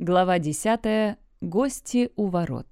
Глава 10. Гости у ворот.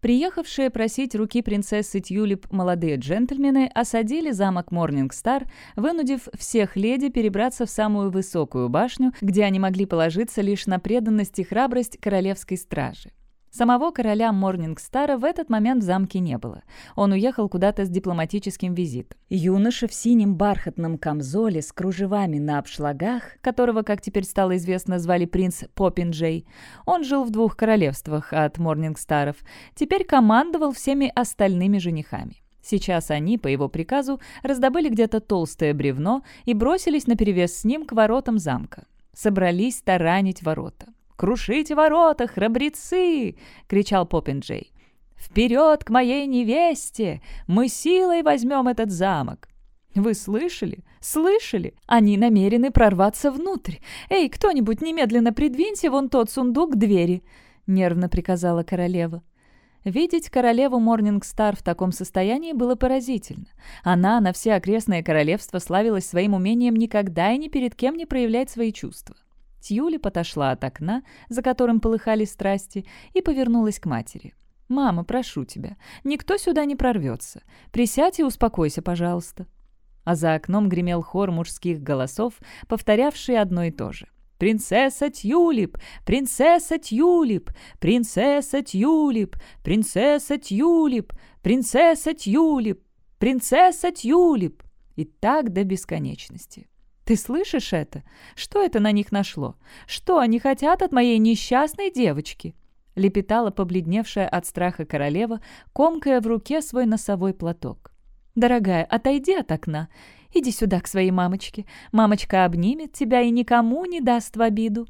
Приехавшие просить руки принцессы Тюлип молодые джентльмены осадили замок Морнингстар, вынудив всех леди перебраться в самую высокую башню, где они могли положиться лишь на преданность и храбрость королевской стражи. Самого короля Морнингстара в этот момент в замке не было. Он уехал куда-то с дипломатическим визитом. Юноша в синем бархатном камзоле с кружевами на обшлагах, которого, как теперь стало известно, звали принц Поппинджей, он жил в двух королевствах от Морнингстаров, теперь командовал всеми остальными женихами. Сейчас они, по его приказу, раздобыли где-то толстое бревно и бросились наперевес с ним к воротам замка. Собрались таранить ворота. «Крушите ворота, храбрецы!» — кричал Поппинджей. «Вперед к моей невесте! Мы силой возьмем этот замок!» «Вы слышали? Слышали? Они намерены прорваться внутрь. Эй, кто-нибудь немедленно придвиньте вон тот сундук к двери!» — нервно приказала королева. Видеть королеву Морнингстар в таком состоянии было поразительно. Она на все окрестные королевства славилась своим умением никогда и ни перед кем не проявлять свои чувства. Тьюли отошла от окна, за которым полыхали страсти, и повернулась к матери. «Мама, прошу тебя, никто сюда не прорвется. Присядь и успокойся, пожалуйста». А за окном гремел хор мужских голосов, повторявший одно и то же. «Принцесса Тюлип! Принцесса Тюлип! Принцесса Тюлип! Принцесса Тюлип! Принцесса Тюлип! Принцесса Тюлип!» И так до бесконечности. Ты слышишь это? Что это на них нашло? Что они хотят от моей несчастной девочки?» Лепетала побледневшая от страха королева, комкая в руке свой носовой платок. «Дорогая, отойди от окна. Иди сюда к своей мамочке. Мамочка обнимет тебя и никому не даст в обиду».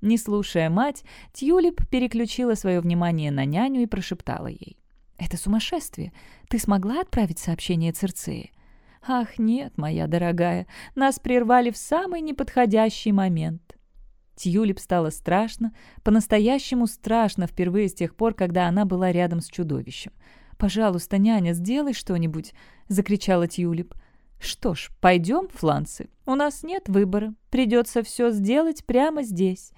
Не слушая мать, Тьюлип переключила свое внимание на няню и прошептала ей. «Это сумасшествие. Ты смогла отправить сообщение Церцеи? «Ах, нет, моя дорогая, нас прервали в самый неподходящий момент». Тьюлип стало страшно, по-настоящему страшно впервые с тех пор, когда она была рядом с чудовищем. «Пожалуйста, няня, сделай что-нибудь!» — закричала Тьюлип. «Что ж, пойдем, Фланцы. У нас нет выбора. Придется все сделать прямо здесь».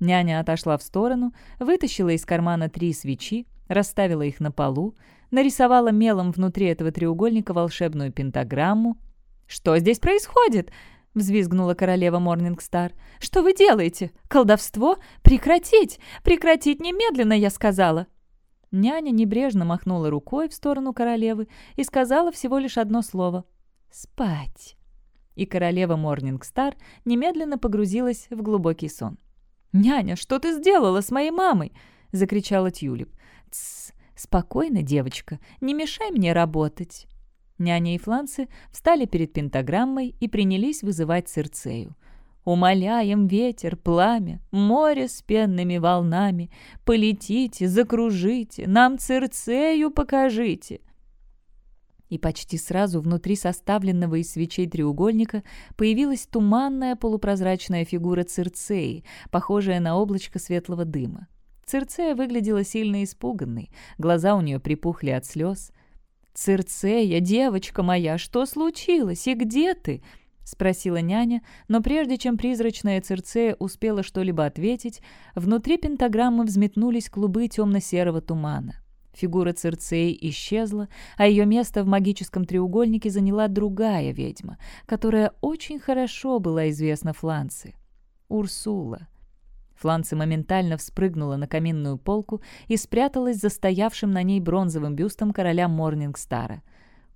Няня отошла в сторону, вытащила из кармана три свечи, расставила их на полу, нарисовала мелом внутри этого треугольника волшебную пентаграмму. «Что здесь происходит?» — взвизгнула королева Морнингстар. «Что вы делаете? Колдовство? Прекратить! Прекратить немедленно, я сказала!» Няня небрежно махнула рукой в сторону королевы и сказала всего лишь одно слово «Спать». И королева Морнингстар немедленно погрузилась в глубокий сон. «Няня, что ты сделала с моей мамой?» — закричала Тюлип. «Тссс, «Спокойно, девочка, не мешай мне работать». Няня и Фланцы встали перед пентаграммой и принялись вызывать Цирцею. «Умоляем ветер, пламя, море с пенными волнами, полетите, закружите, нам Цирцею покажите». И почти сразу внутри составленного из свечей треугольника появилась туманная полупрозрачная фигура Цирцеи, похожая на облачко светлого дыма. Цирцея выглядела сильно испуганной, глаза у нее припухли от слез. «Цирцея, девочка моя, что случилось и где ты?» — спросила няня, но прежде чем призрачная Цирцея успела что-либо ответить, внутри пентаграммы взметнулись клубы темно-серого тумана. Фигура Цирцеи исчезла, а ее место в магическом треугольнике заняла другая ведьма, которая очень хорошо была известна Фланции. Урсула. Фланци моментально вспрыгнула на каминную полку и спряталась за стоявшим на ней бронзовым бюстом короля Морнингстара.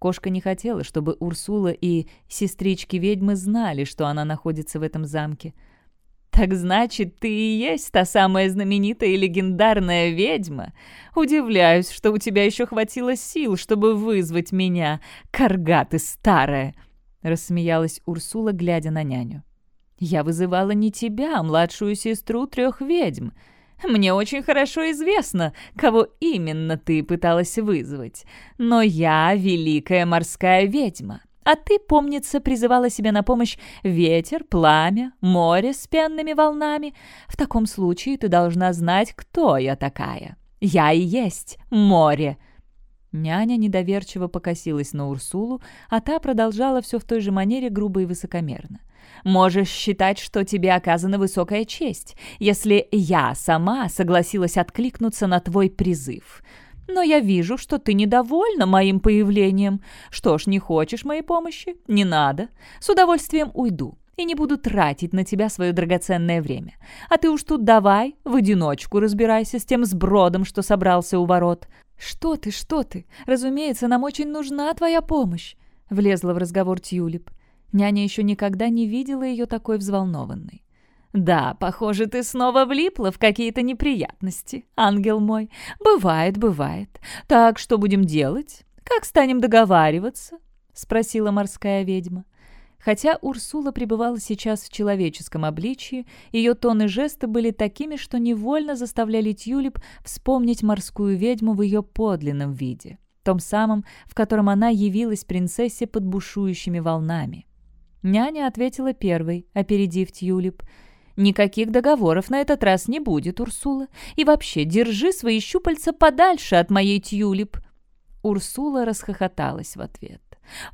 Кошка не хотела, чтобы Урсула и сестрички-ведьмы знали, что она находится в этом замке. «Так значит, ты и есть та самая знаменитая и легендарная ведьма? Удивляюсь, что у тебя еще хватило сил, чтобы вызвать меня, карга ты старая!» Рассмеялась Урсула, глядя на няню. Я вызывала не тебя, а младшую сестру трех ведьм. Мне очень хорошо известно, кого именно ты пыталась вызвать. Но я великая морская ведьма. А ты, помнится, призывала себе на помощь ветер, пламя, море с пенными волнами. В таком случае ты должна знать, кто я такая. Я и есть море. Няня недоверчиво покосилась на Урсулу, а та продолжала все в той же манере грубо и высокомерно. Можешь считать, что тебе оказана высокая честь, если я сама согласилась откликнуться на твой призыв. Но я вижу, что ты недовольна моим появлением. Что ж, не хочешь моей помощи? Не надо. С удовольствием уйду и не буду тратить на тебя свое драгоценное время. А ты уж тут давай, в одиночку разбирайся с тем сбродом, что собрался у ворот». «Что ты, что ты? Разумеется, нам очень нужна твоя помощь», — влезла в разговор Тюлип. Няня еще никогда не видела ее такой взволнованной. «Да, похоже, ты снова влипла в какие-то неприятности, ангел мой. Бывает, бывает. Так, что будем делать? Как станем договариваться?» — спросила морская ведьма. Хотя Урсула пребывала сейчас в человеческом обличии, ее тон и жесты были такими, что невольно заставляли Тюлип вспомнить морскую ведьму в ее подлинном виде, том самом, в котором она явилась принцессе под бушующими волнами. Няня ответила первой, опередив Тюлип. «Никаких договоров на этот раз не будет, Урсула. И вообще, держи свои щупальца подальше от моей Тюлип». Урсула расхохоталась в ответ.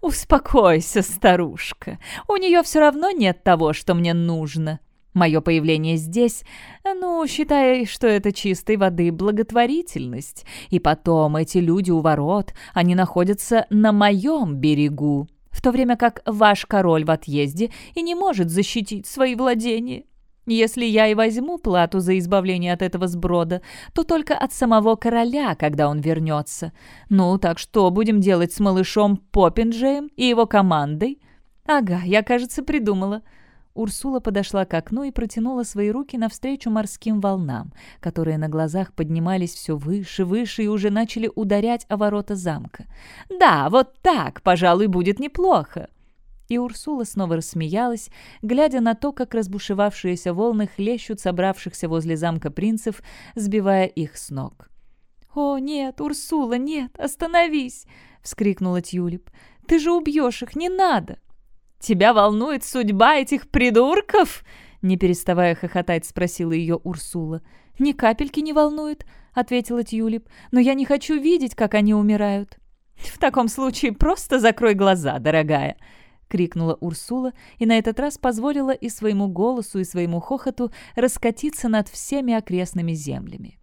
«Успокойся, старушка. У нее все равно нет того, что мне нужно. Мое появление здесь, ну, считай, что это чистой воды благотворительность. И потом эти люди у ворот, они находятся на моем берегу, в то время как ваш король в отъезде и не может защитить свои владения. Если я и возьму плату за избавление от этого сброда, то только от самого короля, когда он вернется. Ну, так что будем делать с малышом Поппинджеем и его командой? Ага, я, кажется, придумала. Урсула подошла к окну и протянула свои руки навстречу морским волнам, которые на глазах поднимались все выше, выше и уже начали ударять о ворота замка. «Да, вот так, пожалуй, будет неплохо». И Урсула снова рассмеялась, глядя на то, как разбушевавшиеся волны хлещут собравшихся возле замка принцев, сбивая их с ног. «О, нет, Урсула, нет, остановись!» — вскрикнула Тюлип. «Ты же убьешь их, не надо!» «Тебя волнует судьба этих придурков?» Не переставая хохотать, спросила ее Урсула. «Ни капельки не волнует», — ответила Тюлип. «Но я не хочу видеть, как они умирают». «В таком случае просто закрой глаза, дорогая», крикнула Урсула и на этот раз позволила и своему голосу, и своему хохоту раскатиться над всеми окрестными землями.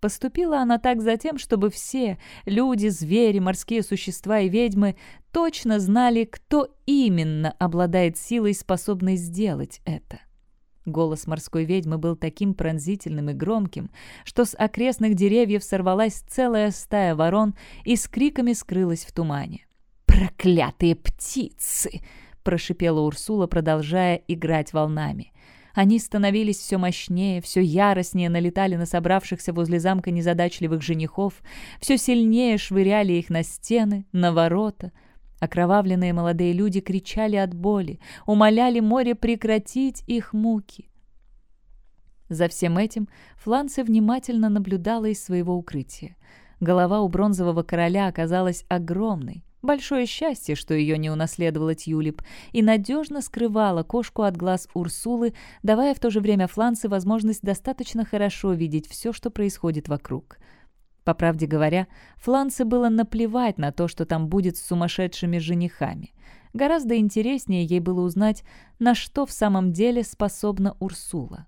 Поступила она так затем, чтобы все — люди, звери, морские существа и ведьмы — точно знали, кто именно обладает силой, способной сделать это. Голос морской ведьмы был таким пронзительным и громким, что с окрестных деревьев сорвалась целая стая ворон и с криками скрылась в тумане. «Проклятые птицы!» — прошипела Урсула, продолжая играть волнами. Они становились все мощнее, все яростнее налетали на собравшихся возле замка незадачливых женихов, все сильнее швыряли их на стены, на ворота. Окровавленные молодые люди кричали от боли, умоляли море прекратить их муки. За всем этим Фланция внимательно наблюдала из своего укрытия. Голова у бронзового короля оказалась огромной, Большое счастье, что ее не унаследовала Тюлип, и надежно скрывала кошку от глаз Урсулы, давая в то же время Фланце возможность достаточно хорошо видеть все, что происходит вокруг. По правде говоря, Фланце было наплевать на то, что там будет с сумасшедшими женихами. Гораздо интереснее ей было узнать, на что в самом деле способна Урсула.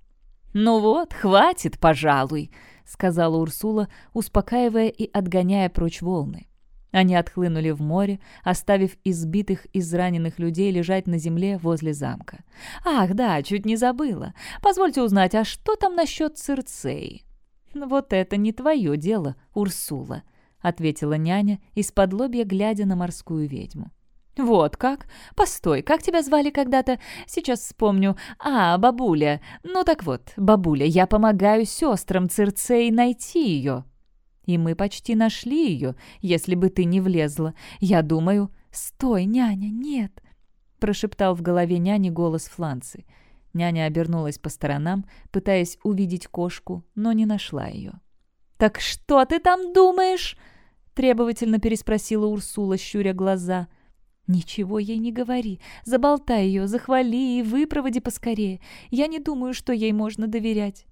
«Ну вот, хватит, пожалуй», — сказала Урсула, успокаивая и отгоняя прочь волны. Они отхлынули в море, оставив избитых, израненных людей лежать на земле возле замка. «Ах, да, чуть не забыла. Позвольте узнать, а что там насчет Цирцеи?» «Вот это не твое дело, Урсула», — ответила няня, из-под лобья глядя на морскую ведьму. «Вот как? Постой, как тебя звали когда-то? Сейчас вспомню. А, бабуля. Ну так вот, бабуля, я помогаю сестрам Цирцеи найти ее». И мы почти нашли ее, если бы ты не влезла. Я думаю... «Стой, няня, нет!» прошептал в голове няни голос Фланцы. Няня обернулась по сторонам, пытаясь увидеть кошку, но не нашла ее. «Так что ты там думаешь?» требовательно переспросила Урсула, щуря глаза. «Ничего ей не говори. Заболтай ее, захвали и выпроводи поскорее. Я не думаю, что ей можно доверять».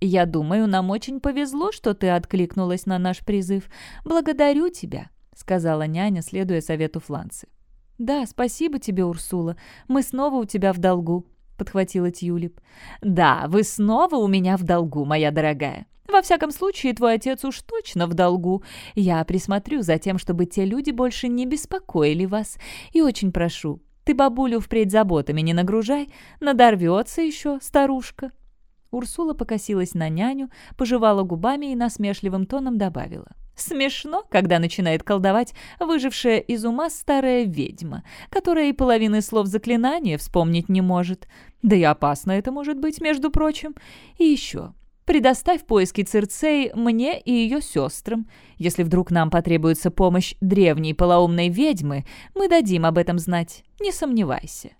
«Я думаю, нам очень повезло, что ты откликнулась на наш призыв. Благодарю тебя», — сказала няня, следуя совету Фланцы. «Да, спасибо тебе, Урсула. Мы снова у тебя в долгу», — подхватила Тюлип. «Да, вы снова у меня в долгу, моя дорогая. Во всяком случае, твой отец уж точно в долгу. Я присмотрю за тем, чтобы те люди больше не беспокоили вас. И очень прошу, ты бабулю впредь заботами не нагружай, надорвется еще старушка». Урсула покосилась на няню, пожевала губами и насмешливым тоном добавила. Смешно, когда начинает колдовать выжившая из ума старая ведьма, которая и половины слов заклинания вспомнить не может. Да и опасно это может быть, между прочим. И еще. Предоставь поиски Цирцеи мне и ее сестрам. Если вдруг нам потребуется помощь древней полоумной ведьмы, мы дадим об этом знать, не сомневайся.